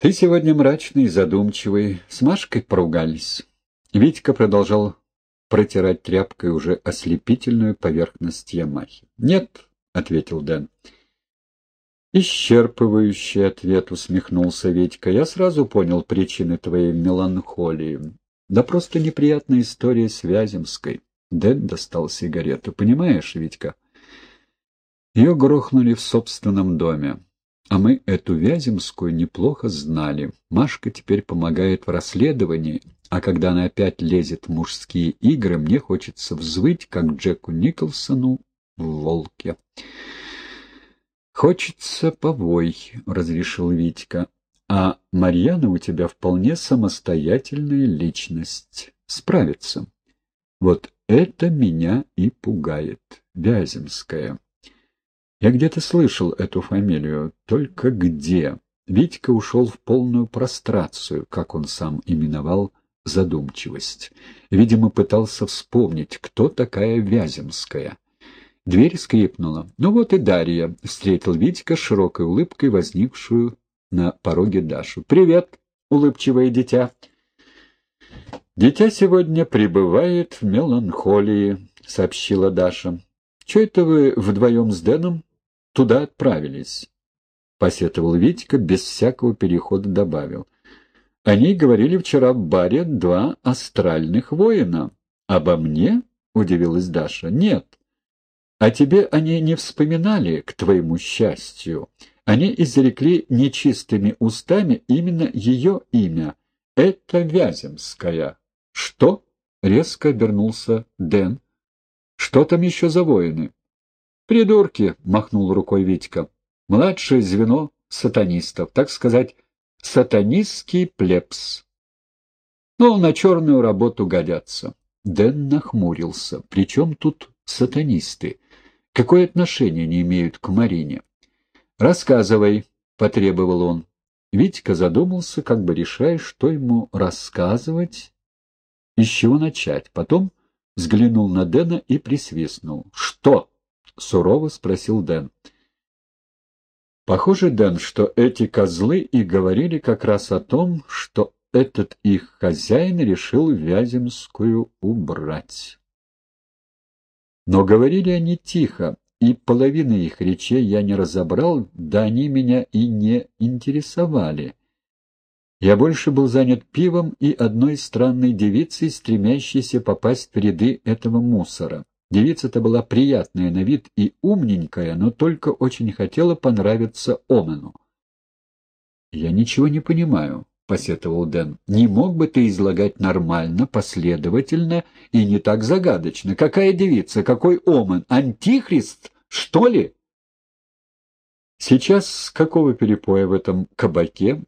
«Ты сегодня мрачный и задумчивый. С Машкой поругались». Витька продолжал протирать тряпкой уже ослепительную поверхность Ямахи. «Нет», — ответил Дэн. «Исчерпывающий ответ», — усмехнулся Витька. «Я сразу понял причины твоей меланхолии. Да просто неприятная история с Вяземской». Дэн достал сигарету. «Понимаешь, Витька?» Ее грохнули в собственном доме. А мы эту Вяземскую неплохо знали. Машка теперь помогает в расследовании, а когда она опять лезет в мужские игры, мне хочется взвыть, как Джеку Николсону в «Волке». «Хочется повой», — разрешил Витька. «А Марьяна у тебя вполне самостоятельная личность. Справится. Вот это меня и пугает. Вяземская». Я где-то слышал эту фамилию, только где? Витька ушел в полную прострацию, как он сам именовал задумчивость. Видимо, пытался вспомнить, кто такая Вяземская. Дверь скрипнула. Ну вот и Дарья, — встретил Витька широкой улыбкой, возникшую на пороге Дашу. «Привет, улыбчивое дитя!» «Дитя сегодня пребывает в меланхолии», — сообщила Даша. «Че это вы вдвоем с Дэном туда отправились. Посетовал Витька, без всякого перехода добавил. Они говорили вчера в баре два астральных воина. Обо мне? Удивилась Даша. Нет. А тебе они не вспоминали, к твоему счастью. Они изрекли нечистыми устами именно ее имя. Это Вяземская. Что? Резко обернулся Дэн. Что там еще за воины? «Придурки!» — махнул рукой Витька. «Младшее звено сатанистов, так сказать, сатанистский плебс. Но на черную работу годятся». Дэн нахмурился. «Причем тут сатанисты? Какое отношение они имеют к Марине?» «Рассказывай», — потребовал он. Витька задумался, как бы решая, что ему рассказывать и чего начать. Потом взглянул на Дэна и присвистнул. «Что?» — сурово спросил Дэн. Похоже, Дэн, что эти козлы и говорили как раз о том, что этот их хозяин решил Вяземскую убрать. Но говорили они тихо, и половины их речей я не разобрал, да они меня и не интересовали. Я больше был занят пивом и одной странной девицей, стремящейся попасть в ряды этого мусора. Девица-то была приятная на вид и умненькая, но только очень хотела понравиться Омену. «Я ничего не понимаю», — посетовал Дэн. «Не мог бы ты излагать нормально, последовательно и не так загадочно? Какая девица? Какой Омен? Антихрист, что ли?» «Сейчас с какого перепоя в этом кабаке?»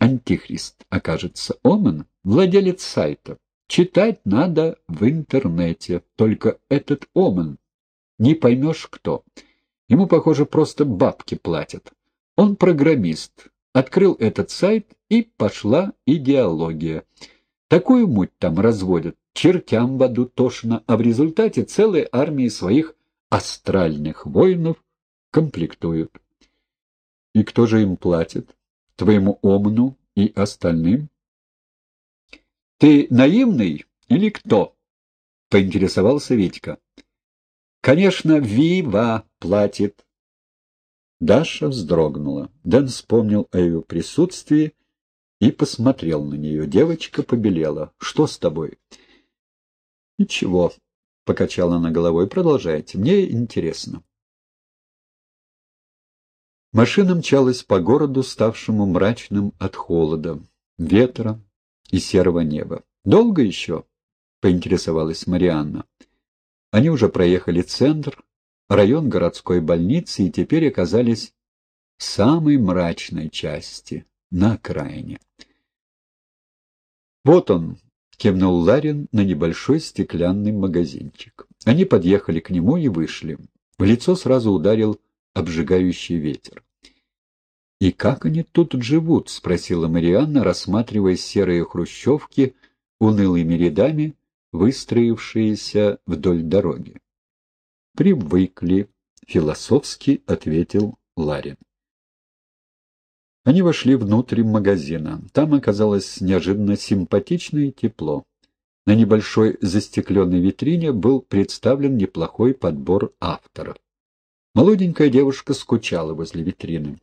«Антихрист окажется Омен, владелец сайта. Читать надо в интернете, только этот Омен не поймешь кто. Ему, похоже, просто бабки платят. Он программист, открыл этот сайт, и пошла идеология. Такую муть там разводят, чертям в аду тошно, а в результате целые армии своих астральных воинов комплектуют. И кто же им платит? Твоему Омну и остальным? «Ты наивный или кто?» — поинтересовался Витька. «Конечно, Вива платит». Даша вздрогнула. Дэн вспомнил о ее присутствии и посмотрел на нее. Девочка побелела. «Что с тобой?» «Ничего», — покачала она головой. «Продолжайте. Мне интересно». Машина мчалась по городу, ставшему мрачным от холода, ветра, и серого неба. «Долго еще?» — поинтересовалась Марианна. Они уже проехали центр, район городской больницы и теперь оказались в самой мрачной части, на окраине. «Вот он!» — кивнул Ларин на небольшой стеклянный магазинчик. Они подъехали к нему и вышли. В лицо сразу ударил обжигающий ветер. «И как они тут живут?» — спросила Марианна, рассматривая серые хрущевки унылыми рядами, выстроившиеся вдоль дороги. «Привыкли», — философски ответил Ларин. Они вошли внутрь магазина. Там оказалось неожиданно симпатично и тепло. На небольшой застекленной витрине был представлен неплохой подбор авторов. Молоденькая девушка скучала возле витрины.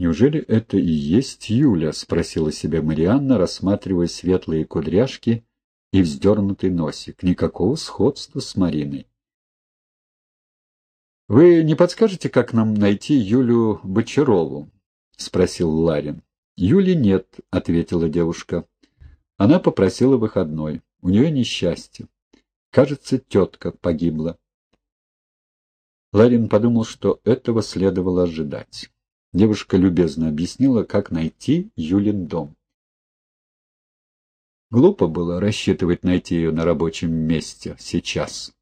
«Неужели это и есть Юля?» — спросила себя Марианна, рассматривая светлые кудряшки и вздернутый носик. Никакого сходства с Мариной. «Вы не подскажете, как нам найти Юлю Бочарову?» — спросил Ларин. «Юли нет», — ответила девушка. Она попросила выходной. У нее несчастье. Кажется, тетка погибла. Ларин подумал, что этого следовало ожидать. Девушка любезно объяснила, как найти Юлин дом. Глупо было рассчитывать найти ее на рабочем месте сейчас.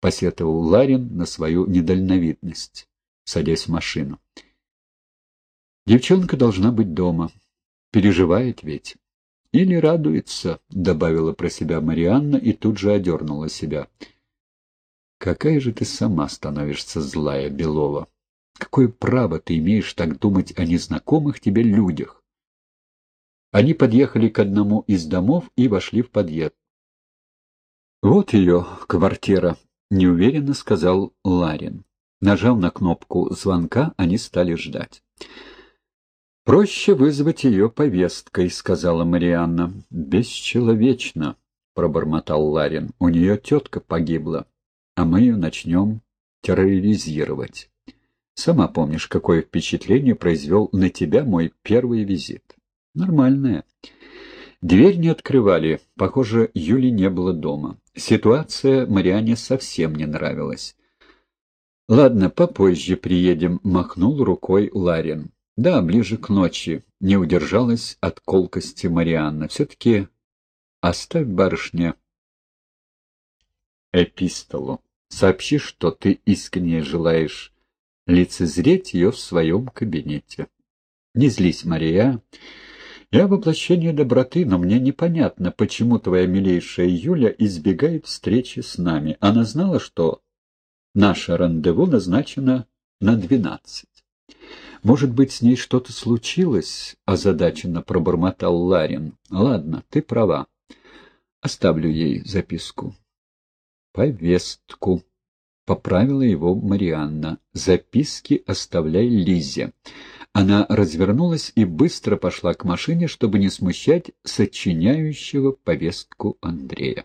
Посетовал Ларин на свою недальновидность, садясь в машину. Девчонка должна быть дома. Переживает ведь. Или радуется, добавила про себя Марианна и тут же одернула себя. Какая же ты сама становишься злая, Белова? Какое право ты имеешь так думать о незнакомых тебе людях? Они подъехали к одному из домов и вошли в подъезд. «Вот ее квартира», — неуверенно сказал Ларин. Нажав на кнопку звонка, они стали ждать. «Проще вызвать ее повесткой», — сказала Марианна. «Бесчеловечно», — пробормотал Ларин. «У нее тетка погибла, а мы ее начнем терроризировать. Сама помнишь, какое впечатление произвел на тебя мой первый визит. Нормальное». Дверь не открывали. Похоже, Юли не было дома. Ситуация Мариане совсем не нравилась. «Ладно, попозже приедем», — махнул рукой Ларин. Да, ближе к ночи не удержалась от колкости Марианна. Все-таки оставь барышня эпистолу. Сообщи, что ты искренне желаешь лицезреть ее в своем кабинете. Не злись, Мария. Я воплощение доброты, но мне непонятно, почему твоя милейшая Юля избегает встречи с нами. Она знала, что наше рандеву назначено на двенадцать. «Может быть, с ней что-то случилось?» — озадаченно пробормотал Ларин. «Ладно, ты права. Оставлю ей записку». «Повестку», — поправила его Марианна. «Записки оставляй Лизе». Она развернулась и быстро пошла к машине, чтобы не смущать сочиняющего повестку Андрея.